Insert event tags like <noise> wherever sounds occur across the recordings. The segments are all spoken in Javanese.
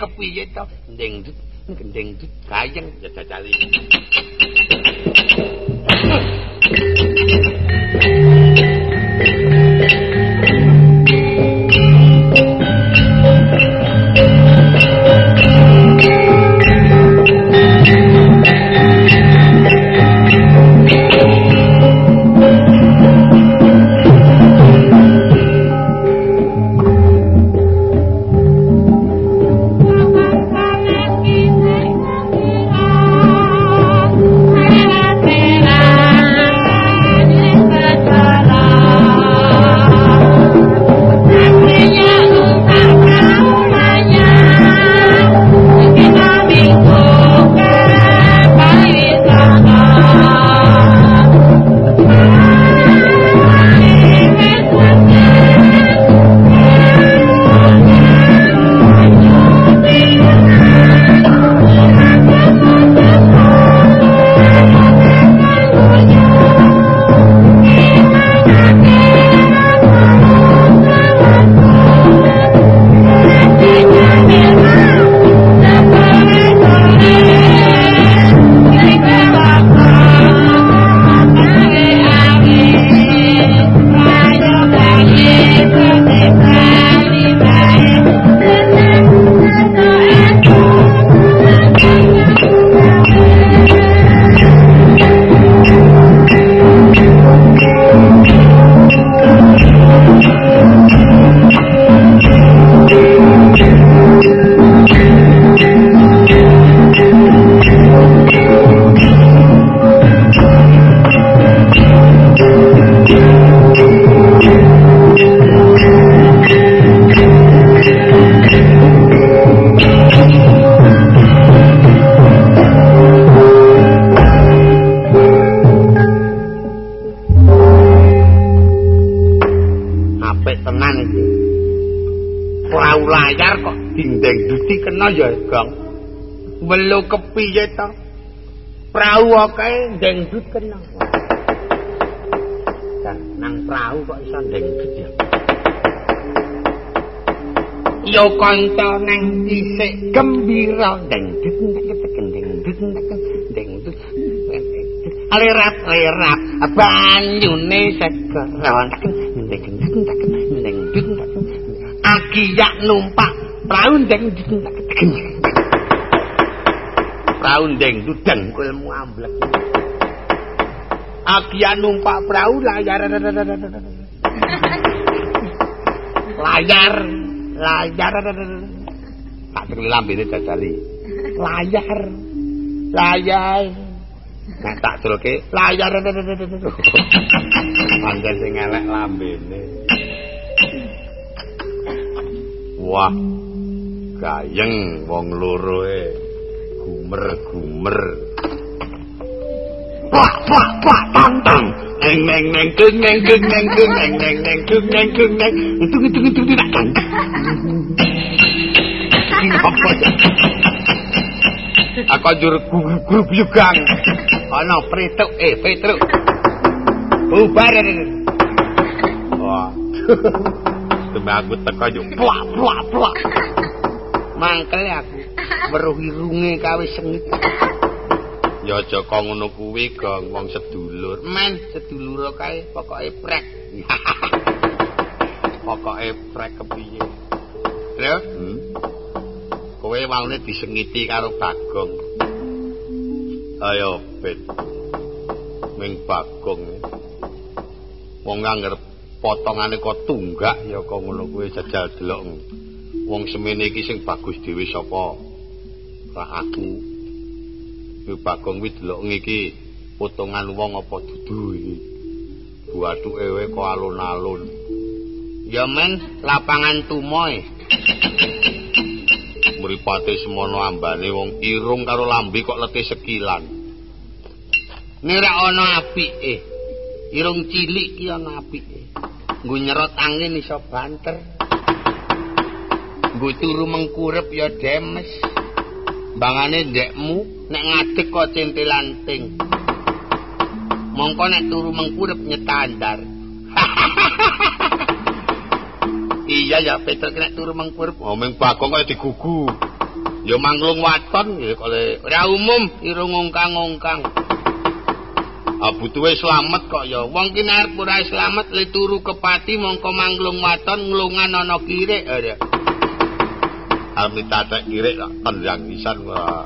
kepiye to ndeng gendeng gayeng ya jajali welu kepiye to. Prau kae ndengdut kena nang prau kok iso ndengdut ya yo kanca nang dhisik gembira ndengdut ndengdut ndengdut alirat alirat banyune seger ndengdut ndengdut aki yak numpak prau ndengdut prau ndeng dudeng kulmu amblek. Agian numpak prau layar. layar, layar. Tak terlalu lambene dadali. Layar. Layar. Nah, tak celoke layar. Panjen sing elek lambene. Wah. Gayeng wong loro e. gumer-gumer. Wah, wah, wah, tang, tang. Neng, neng, neng, keng, neng, keng, neng, keng, neng, neng, neng, keng, neng, keng, neng. Itu, itu, itu, tak, tang. Apa ya? Aku anjur grup yugang. Ana pretuk, eh, pretuk. Bubar. Wah. Demi aku <laughs> teko yo plak plak plak. Mangkel aku. Weruh irunge kawe sengit. Ya aja kok ngono kuwi, Gong, wong sedulur. Men, sedulur kae pokoke prek. <laughs> pokoke prek kepiye? Lho? Hmm? Kowe waune disengiti karo Bagong. Ayo, Bet. Ming Bagong. Wong ngangger potongane kok tunggak ya kok ngono kuwi jajal delok. Wong semene iki sing bagus dhewe sapa? Pak aku. Iki Bagong kuwi delok iki potongan wong apa dudu iki. Buatuke wae kok alun-alun. Ya men, lapangan tumoy. Mripate semono ambane wong irung karo lambe kok letih sekilan. Nira ana apike. Irung cilik ki ana apike. Nggo nyerot angin iso banter. Nggo turu mengkurep ya demes. bangane ndekmu nek ngadeg kok centelanting mongko nek turu mengkurep nyetandar <laughs> iya ya Peter nek turu mengkurep oh meng bakong kaya digugu Ya manglung waton ya kale ora umum irung ngongkang-ngongkang. Ah butuhe slamet kok ya. Wong ki nek ora slamet le turu kepati mongko manglung waton nglungan ana kirik ya. Ami tatek kirik tak tendang pisan ora.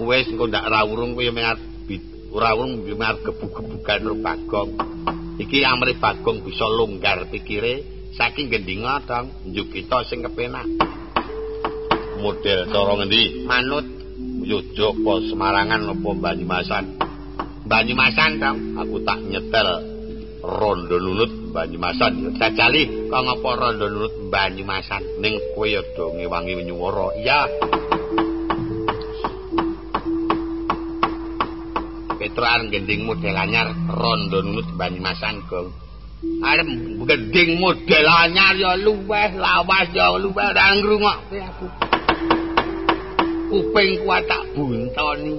Wis engko ndak rawurung kuwi mengat ora urung mengat gebug-gebugan ro Bagong. Iki amri Bagong bisa longgar pikire saking gendinga dong njuk kita sing kepenak. model cara ngendi? Manut Yogyakarta apa Semarangan apa Banyumasan? Banyumasan, Kang. Aku tak nyetel Rondo Nunut Banyumasan. Jajali, kok ngapa Rondo Nunut Banyumasan? Ning kowe ya do ngewangi nyuwara. Iya. Petroan gending model anyar Rondo Nunut Banyumasan, Kang. Arep gending model anyar ya luweh lawas ya luweh ra ngrungokke aku. kuping kuat tak buntoni.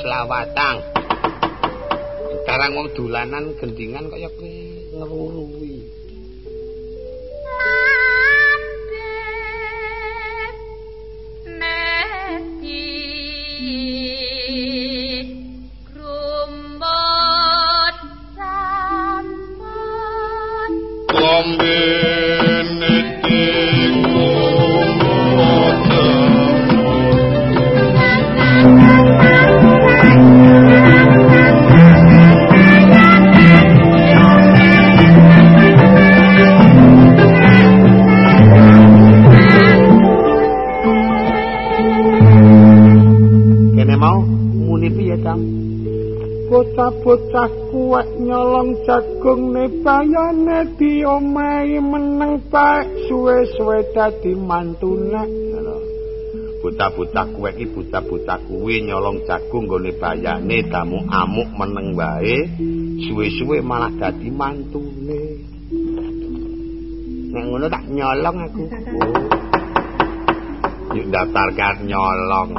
selawatang. Sekarang wong dolanan gendingan kaya kuwi ngeruruwi. Bocah kuat nyolong jagung ne bayane di omahe meneng pak. Suwe-suwe dadi mantune. Buta-buta kuwe iki buta-buta kuwi nyolong jagung gone bayane damu amuk meneng wae. Suwe-suwe malah dadi mantune. Nek ngono tak nyolong aku. <laughs> Oh. yuk daftar nyolong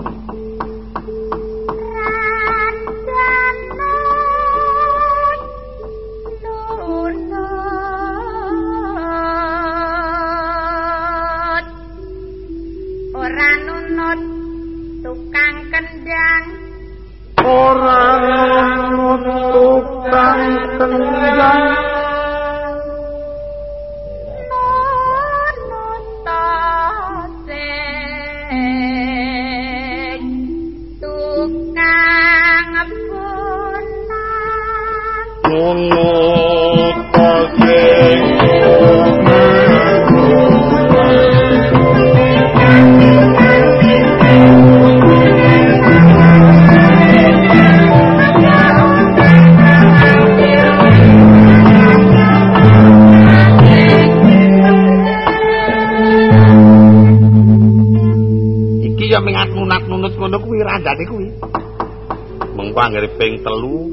ping telu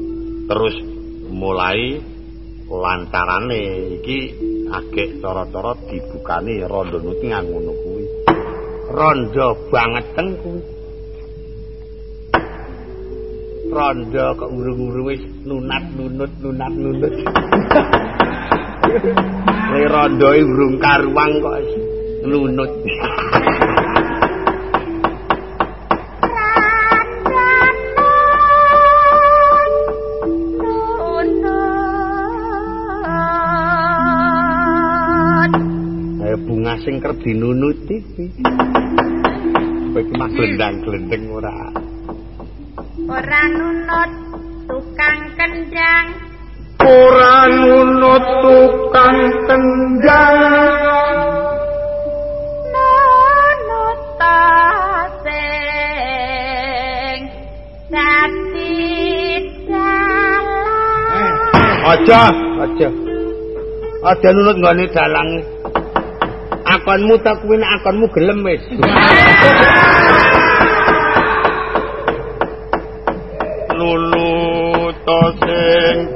terus mulai lantarane iki agek cara-cara dibukani rondo nuti ngono kuwi. Rondo banget teng kuwi. Rondo kok urung-urung wis nunat nunut nunat nunut. <laughs> Le rondo urung karuang kok nunut <laughs> sing kerep dinunuti kuwi. Bagi mah glendang-glendeng ora. Ora nunut tukang kendang. Ora nunut tukang kendang. Nunut tasing. Dadi dalang. Aja, aja. Aja nunut nggone dalang. Akonmu tak kuwi akonmu gelem wis. Lulu to sing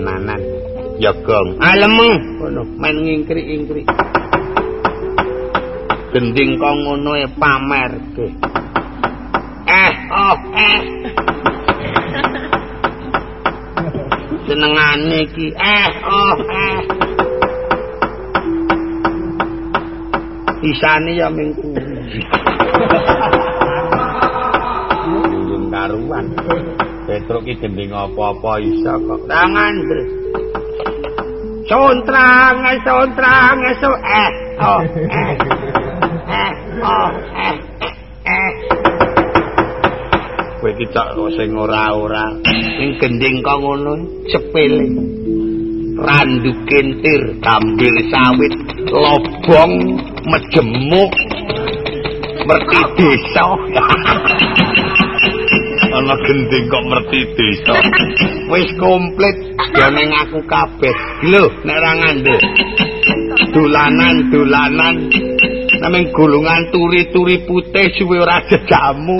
tapi gending kok ngono e pamerke. Eh, oh, eh. Senengane iki. Eh, oh, eh. Isane ya ming kuwi. Yen karuan. Petruk iki gending apa-apa iso kok. Tangan, Dre. Sontrang, sontrang, so eh, oh, eh. Kowe iki cok sing ora-ora ning gending kok ngono sepele. Randu kentir, gambir sawit, lobong, mejemuk, merti desa. Ana gending kok merti desa. Wis komplit jane aku kabeh. Lho, nek ora ngandel. Dolanan, dolanan. nameng gulungan turi-turi putih suwe ora jamu.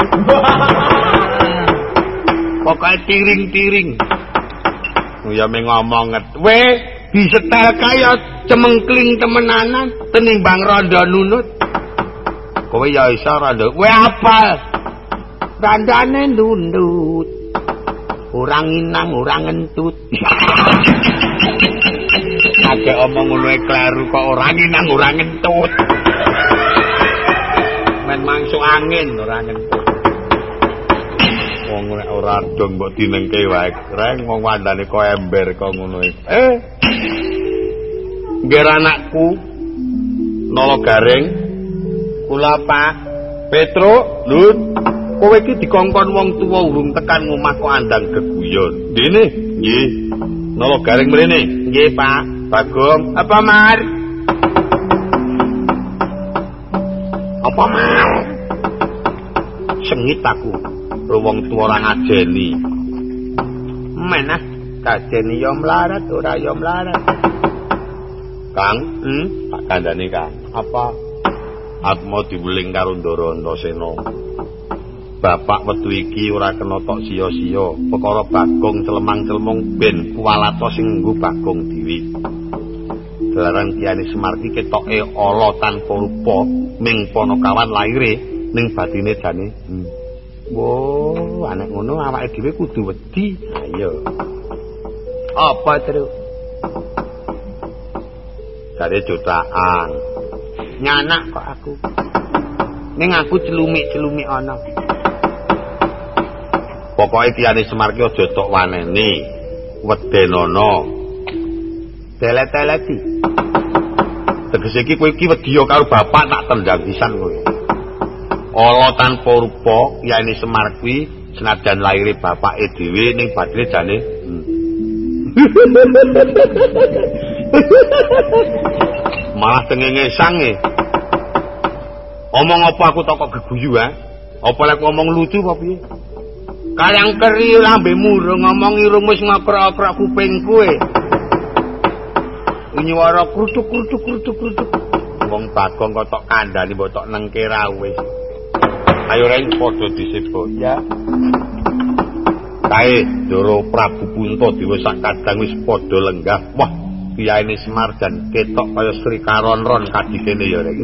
Pokoke tiring-tiring. Oh ya meng ngomong nget. We disetel kaya cemengkling temenanan tenimbang rondo nunut. Kowe ya iso rondo. We apal. Randane nunut. Ora nginang, ora ngentut. <laughs> Ade omong ngono e kleru kok ora nginang, ora ngentut. Men mangsuk angin ora ngentut. Wong nek ora dong mbok dinengke wae, reng wong wandane kok ember kok ngono e. Eh. Ngger anakku nolo garing kula Pak Petro, Lut. Kowe iki dikongkon wong tuwa urung tekan ngomah kok andang geguyon. Dene, nggih. Nolo garing mrene. Nggih, Pak. Bagong, Apa, Mar? Apa, Mar? sengit aku. Wong tuwa ora ngajeni. Men ah, kajeni yo mlarat ora yo mlarat. Kang, Hmm? tak kandhani Kang. Apa? Aku mau diweling karo Ndara Antasena. Bapak wetu iki ora kena tok sia-sia. Perkara Bagong celemang-celemong ben kuwalata sing nggo Bagong dhewe. Dalaran Kyani Semar iki ketoke ala tanpa rupa ming ponokawan laire ning batine jane. Hmm. Wo, anak ngono awake dhewe kudu wedi. Ayo. Apa, Tru? Jare jotaan. Nyanak kok aku. Ning aku celumik-celumik ana. Pokoke Kyani Semar ki aja tok waneni. Wedenana. Telet-teleti. Tegese iki kowe iki wedi karo bapak tak tendang pisan kowe. Ala tanpa rupa yani Semar kuwi senajan laire bapake dhewe ning badhe jane. Hmm. <laughs> Malah tengenge sange. Omong apa aku toko geguyu ha? Apa lek ngomong lucu apa piye? Kalang keri lambe murung ngomong irung wis ngokrok-okrok kuping kowe. Nyuwara krutuk-krutuk-krutuk-krutuk. Wong Bagong kok tok kandhani mbok tok nengke ra wis. Ayo reng padha disebut. Ya. Kae Ndoro Prabu Punta dhewe sak kadang wis padha lenggah. Wah, kiyaine Semar dan ketok kaya Sri Karonron kadikene ya rek.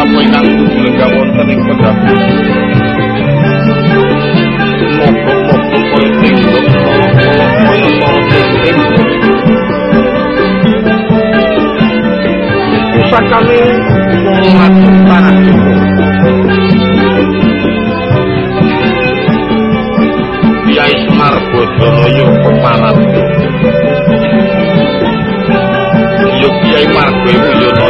Tetap ingkang dumelega wonten ing pedhaku. Moko-moko kami mengulat tanah Kiai Semar Bodoroyo Pemanabu Yuk Kiai Margo yuk.